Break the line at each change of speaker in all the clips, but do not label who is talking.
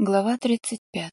Глава 35.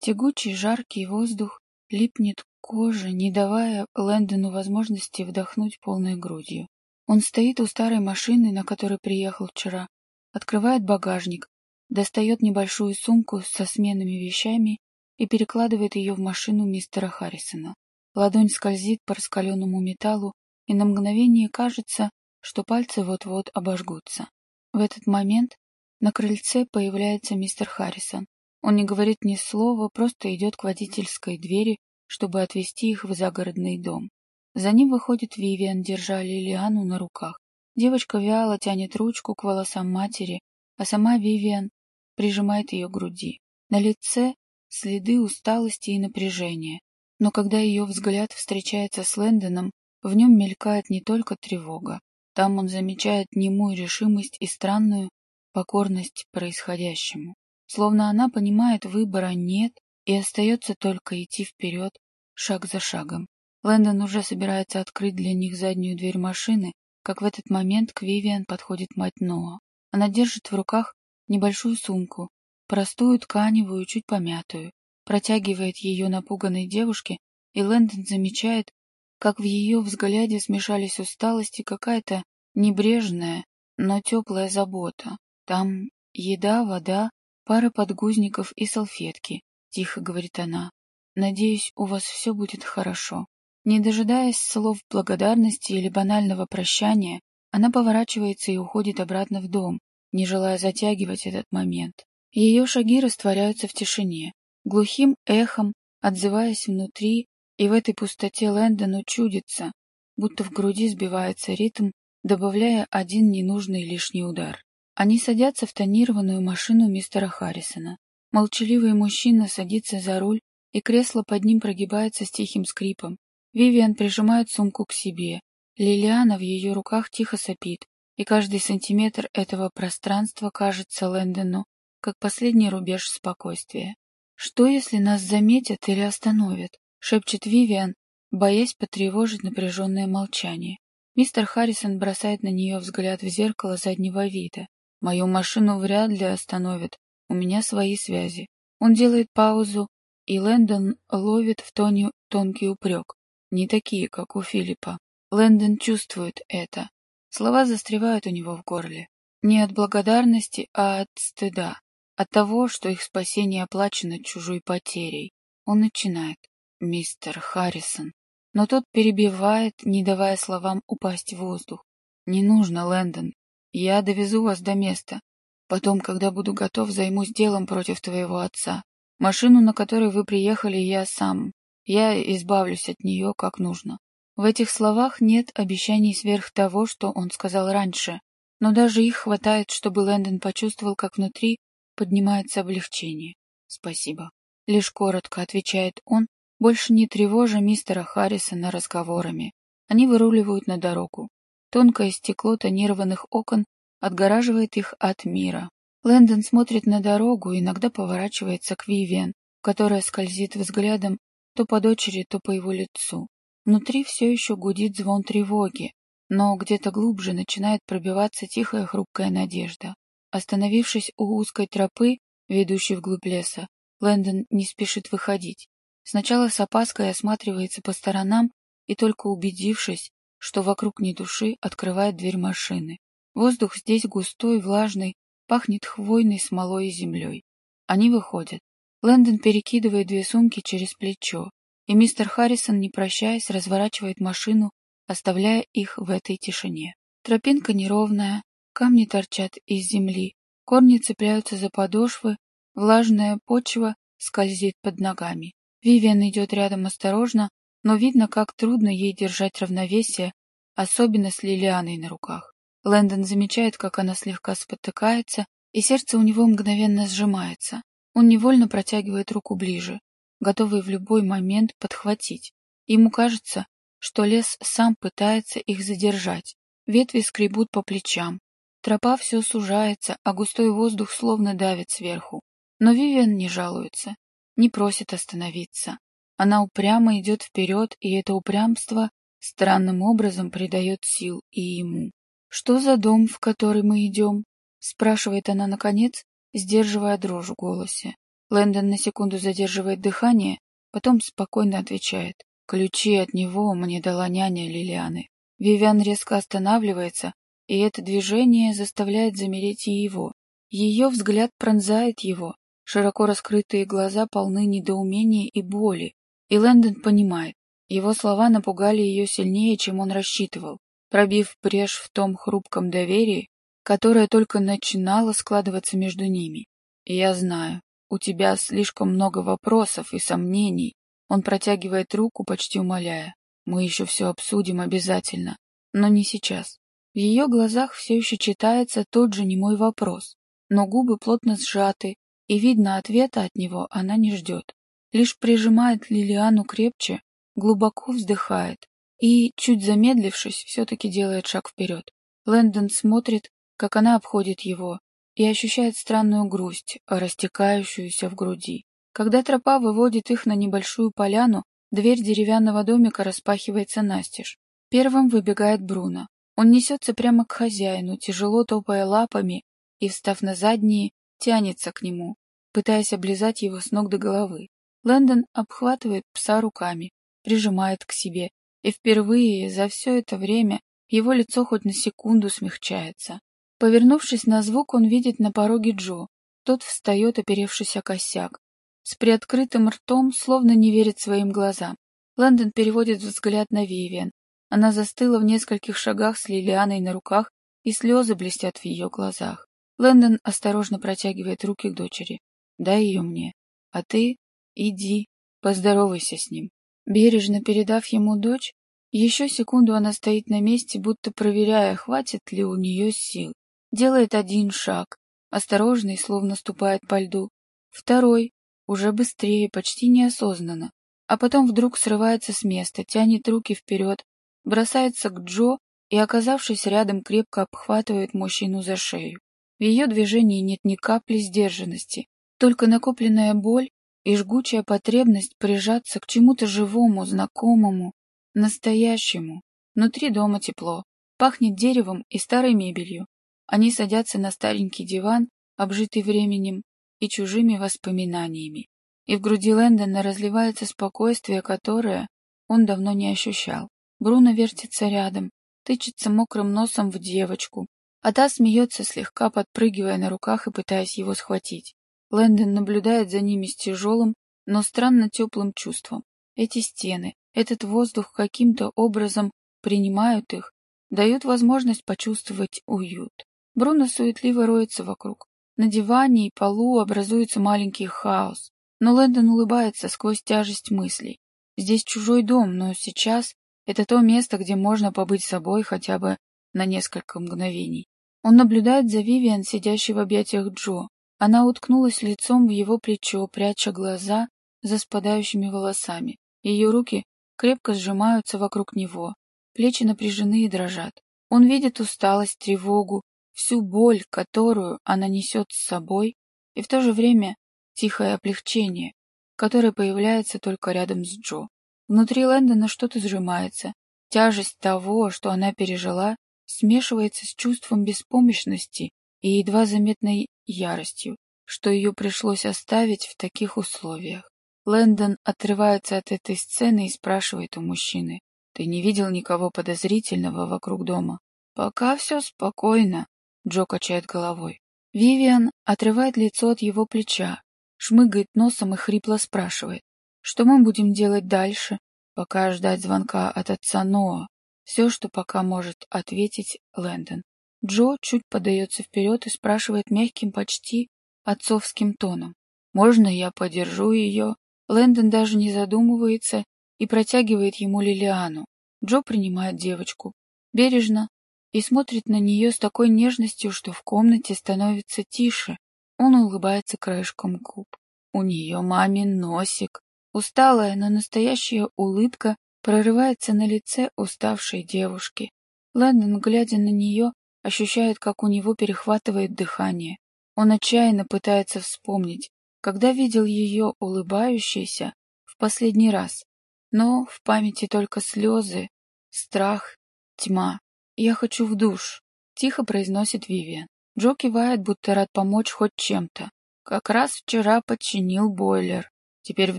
Тягучий жаркий воздух липнет к коже, не давая Лэндону возможности вдохнуть полной грудью. Он стоит у старой машины, на которой приехал вчера, открывает багажник, достает небольшую сумку со сменными вещами и перекладывает ее в машину мистера Харрисона. Ладонь скользит по раскаленному металлу, и на мгновение кажется, что пальцы вот-вот обожгутся. В этот момент на крыльце появляется мистер Харрисон. Он не говорит ни слова, просто идет к водительской двери, чтобы отвезти их в загородный дом. За ним выходит Вивиан, держа Лилиану на руках. Девочка вяло тянет ручку к волосам матери, а сама Вивиан прижимает ее к груди. На лице следы усталости и напряжения. Но когда ее взгляд встречается с Лэндоном, в нем мелькает не только тревога. Там он замечает немую решимость и странную, покорность происходящему. Словно она понимает, выбора нет, и остается только идти вперед, шаг за шагом. Лэндон уже собирается открыть для них заднюю дверь машины, как в этот момент к Вивиан подходит мать Ноа. Она держит в руках небольшую сумку, простую, тканевую, чуть помятую, протягивает ее напуганной девушке, и Лэндон замечает, как в ее взгляде смешались усталость и какая-то небрежная, но теплая забота. Там еда, вода, пара подгузников и салфетки, тихо говорит она. Надеюсь, у вас все будет хорошо. Не дожидаясь слов благодарности или банального прощания, она поворачивается и уходит обратно в дом, не желая затягивать этот момент. Ее шаги растворяются в тишине, глухим эхом, отзываясь внутри, и в этой пустоте Лэндону чудится, будто в груди сбивается ритм, добавляя один ненужный лишний удар. Они садятся в тонированную машину мистера Харрисона. Молчаливый мужчина садится за руль, и кресло под ним прогибается с тихим скрипом. Вивиан прижимает сумку к себе. Лилиана в ее руках тихо сопит, и каждый сантиметр этого пространства кажется Лэндону как последний рубеж спокойствия. «Что, если нас заметят или остановят?» — шепчет Вивиан, боясь потревожить напряженное молчание. Мистер Харрисон бросает на нее взгляд в зеркало заднего вида. Мою машину вряд ли остановят. У меня свои связи. Он делает паузу, и Лэндон ловит в тоне тонкий упрек. Не такие, как у Филиппа. Лэндон чувствует это. Слова застревают у него в горле. Не от благодарности, а от стыда. От того, что их спасение оплачено чужой потерей. Он начинает. Мистер Харрисон. Но тот перебивает, не давая словам упасть в воздух. Не нужно, Лэндон. Я довезу вас до места. Потом, когда буду готов, займусь делом против твоего отца. Машину, на которой вы приехали, я сам. Я избавлюсь от нее, как нужно. В этих словах нет обещаний сверх того, что он сказал раньше. Но даже их хватает, чтобы Лэндон почувствовал, как внутри поднимается облегчение. Спасибо. Лишь коротко отвечает он, больше не тревожа мистера Харрисона разговорами. Они выруливают на дорогу. Тонкое стекло тонированных окон отгораживает их от мира. Лэндон смотрит на дорогу, иногда поворачивается к Вивиан, которая скользит взглядом то по дочери, то по его лицу. Внутри все еще гудит звон тревоги, но где-то глубже начинает пробиваться тихая хрупкая надежда. Остановившись у узкой тропы, ведущей вглубь леса, Лэндон не спешит выходить. Сначала с опаской осматривается по сторонам и только убедившись, что вокруг ни души, открывает дверь машины. Воздух здесь густой, влажный, пахнет хвойной смолой и землей. Они выходят. Лэндон перекидывает две сумки через плечо, и мистер Харрисон, не прощаясь, разворачивает машину, оставляя их в этой тишине. Тропинка неровная, камни торчат из земли, корни цепляются за подошвы, влажная почва скользит под ногами. Вивиан идет рядом осторожно, но видно, как трудно ей держать равновесие, особенно с Лилианой на руках. Лэндон замечает, как она слегка спотыкается, и сердце у него мгновенно сжимается. Он невольно протягивает руку ближе, готовый в любой момент подхватить. Ему кажется, что лес сам пытается их задержать. Ветви скребут по плечам. Тропа все сужается, а густой воздух словно давит сверху. Но Вивиан не жалуется, не просит остановиться. Она упрямо идет вперед, и это упрямство странным образом придает сил и ему. «Что за дом, в который мы идем?» — спрашивает она наконец, сдерживая дрожь в голосе. Лэндон на секунду задерживает дыхание, потом спокойно отвечает. Ключи от него мне дала няня Лилианы. Вивиан резко останавливается, и это движение заставляет замереть и его. Ее взгляд пронзает его, широко раскрытые глаза полны недоумения и боли, и Лэндон понимает, его слова напугали ее сильнее, чем он рассчитывал, пробив брешь в том хрупком доверии, которое только начинало складываться между ними. Я знаю, у тебя слишком много вопросов и сомнений. Он протягивает руку, почти умоляя. Мы еще все обсудим обязательно, но не сейчас. В ее глазах все еще читается тот же немой вопрос, но губы плотно сжаты, и, видно, ответа от него она не ждет. Лишь прижимает Лилиану крепче, глубоко вздыхает и, чуть замедлившись, все-таки делает шаг вперед. Лэндон смотрит, как она обходит его, и ощущает странную грусть, растекающуюся в груди. Когда тропа выводит их на небольшую поляну, дверь деревянного домика распахивается настежь. Первым выбегает Бруно. Он несется прямо к хозяину, тяжело топая лапами, и, встав на задние, тянется к нему, пытаясь облизать его с ног до головы. Лэндон обхватывает пса руками, прижимает к себе, и впервые за все это время его лицо хоть на секунду смягчается. Повернувшись на звук, он видит на пороге Джо. Тот встает, оперевшись о косяк. С приоткрытым ртом, словно не верит своим глазам. Лэндон переводит взгляд на Вивиан. Она застыла в нескольких шагах с Лилианой на руках, и слезы блестят в ее глазах. Лэндон осторожно протягивает руки к дочери. «Дай ее мне. А ты иди, поздоровайся с ним». Бережно передав ему дочь, еще секунду она стоит на месте, будто проверяя, хватит ли у нее сил. Делает один шаг, осторожный, словно ступает по льду. Второй, уже быстрее, почти неосознанно. А потом вдруг срывается с места, тянет руки вперед, бросается к Джо и, оказавшись рядом, крепко обхватывает мужчину за шею. В ее движении нет ни капли сдержанности, только накопленная боль и жгучая потребность прижаться к чему-то живому, знакомому, настоящему. Внутри дома тепло, пахнет деревом и старой мебелью. Они садятся на старенький диван, обжитый временем и чужими воспоминаниями. И в груди Лэндона разливается спокойствие, которое он давно не ощущал. Бруно вертится рядом, тычется мокрым носом в девочку, а та смеется, слегка подпрыгивая на руках и пытаясь его схватить. Лэндон наблюдает за ними с тяжелым, но странно теплым чувством. Эти стены, этот воздух каким-то образом принимают их, дают возможность почувствовать уют. Бруно суетливо роется вокруг. На диване и полу образуется маленький хаос. Но Лэндон улыбается сквозь тяжесть мыслей. Здесь чужой дом, но сейчас это то место, где можно побыть собой хотя бы на несколько мгновений. Он наблюдает за Вивиан, сидящей в объятиях Джо. Она уткнулась лицом в его плечо, пряча глаза за спадающими волосами. Ее руки крепко сжимаются вокруг него, плечи напряжены и дрожат. Он видит усталость, тревогу, всю боль, которую она несет с собой, и в то же время тихое облегчение, которое появляется только рядом с Джо. Внутри Лэндона что-то сжимается. Тяжесть того, что она пережила, смешивается с чувством беспомощности и едва заметной яростью, что ее пришлось оставить в таких условиях. Лэндон отрывается от этой сцены и спрашивает у мужчины, «Ты не видел никого подозрительного вокруг дома?» «Пока все спокойно», — Джо качает головой. Вивиан отрывает лицо от его плеча, шмыгает носом и хрипло спрашивает, «Что мы будем делать дальше?» «Пока ждать звонка от отца Ноа». Все, что пока может ответить Лэндон. Джо чуть подается вперед и спрашивает мягким, почти отцовским тоном. «Можно я подержу ее?» Лэндон даже не задумывается и протягивает ему Лилиану. Джо принимает девочку. Бережно и смотрит на нее с такой нежностью, что в комнате становится тише. Он улыбается краешком губ. У нее мамин носик. Усталая, но настоящая улыбка прорывается на лице уставшей девушки. Лэндон, глядя на нее, ощущает, как у него перехватывает дыхание. Он отчаянно пытается вспомнить, когда видел ее улыбающейся в последний раз. Но в памяти только слезы, страх, тьма. «Я хочу в душ», — тихо произносит Вивиан. Джо кивает, будто рад помочь хоть чем-то. Как раз вчера подчинил бойлер. Теперь в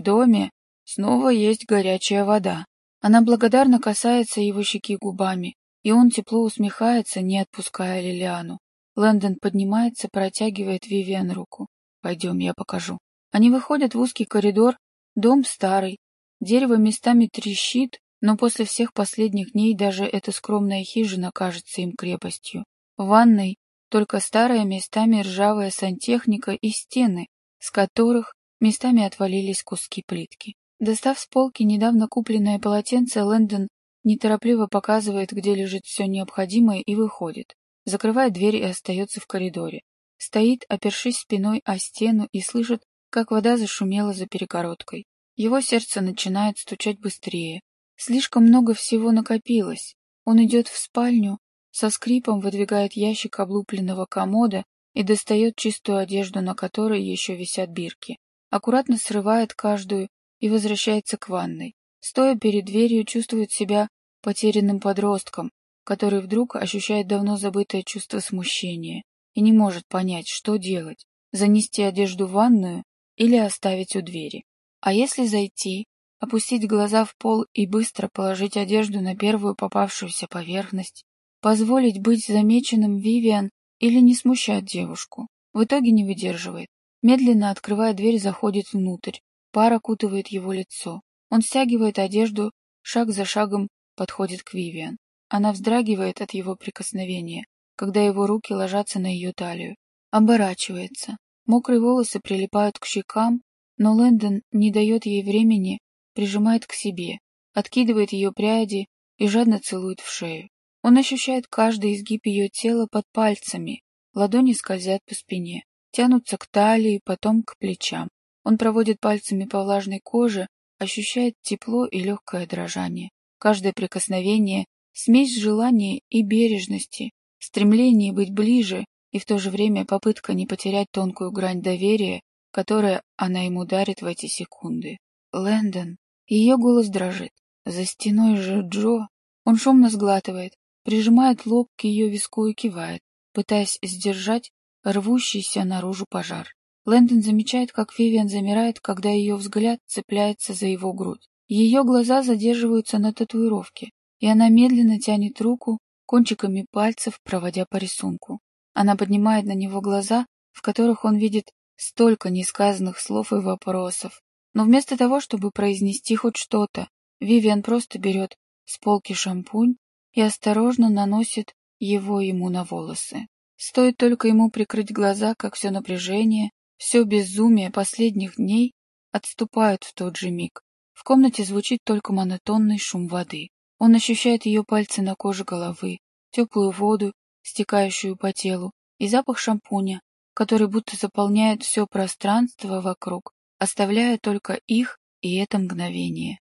доме снова есть горячая вода. Она благодарно касается его щеки губами, и он тепло усмехается, не отпуская Лилиану. Лэндон поднимается, протягивает Вивиан руку. «Пойдем, я покажу». Они выходят в узкий коридор, дом старый, дерево местами трещит, но после всех последних дней даже эта скромная хижина кажется им крепостью. В ванной только старая местами ржавая сантехника и стены, с которых местами отвалились куски плитки. Достав с полки недавно купленное полотенце, Лэндон неторопливо показывает, где лежит все необходимое, и выходит. Закрывает дверь и остается в коридоре. Стоит, опершись спиной о стену, и слышит, как вода зашумела за перегородкой. Его сердце начинает стучать быстрее. Слишком много всего накопилось. Он идет в спальню, со скрипом выдвигает ящик облупленного комода и достает чистую одежду, на которой еще висят бирки. Аккуратно срывает каждую и возвращается к ванной. Стоя перед дверью, чувствует себя потерянным подростком, который вдруг ощущает давно забытое чувство смущения и не может понять, что делать – занести одежду в ванную или оставить у двери. А если зайти, опустить глаза в пол и быстро положить одежду на первую попавшуюся поверхность, Позволить быть замеченным Вивиан или не смущать девушку. В итоге не выдерживает. Медленно открывая дверь, заходит внутрь. Пар окутывает его лицо. Он стягивает одежду, шаг за шагом подходит к Вивиан. Она вздрагивает от его прикосновения, когда его руки ложатся на ее талию. Оборачивается. Мокрые волосы прилипают к щекам, но Лэндон не дает ей времени, прижимает к себе, откидывает ее пряди и жадно целует в шею. Он ощущает каждый изгиб ее тела под пальцами. Ладони скользят по спине, тянутся к талии, потом к плечам. Он проводит пальцами по влажной коже, ощущает тепло и легкое дрожание. Каждое прикосновение — смесь желания и бережности, стремление быть ближе и в то же время попытка не потерять тонкую грань доверия, которое она ему дарит в эти секунды. Лэндон. Ее голос дрожит. За стеной же Джо. Он шумно сглатывает, прижимает лоб к ее виску и кивает, пытаясь сдержать рвущийся наружу пожар. Лэндон замечает, как Вивиан замирает, когда ее взгляд цепляется за его грудь. Ее глаза задерживаются на татуировке, и она медленно тянет руку кончиками пальцев, проводя по рисунку. Она поднимает на него глаза, в которых он видит столько несказанных слов и вопросов. Но вместо того, чтобы произнести хоть что-то, Вивиан просто берет с полки шампунь и осторожно наносит его ему на волосы. Стоит только ему прикрыть глаза, как все напряжение, все безумие последних дней отступают в тот же миг. В комнате звучит только монотонный шум воды. Он ощущает ее пальцы на коже головы, теплую воду, стекающую по телу, и запах шампуня, который будто заполняет все пространство вокруг, оставляя только их и это мгновение.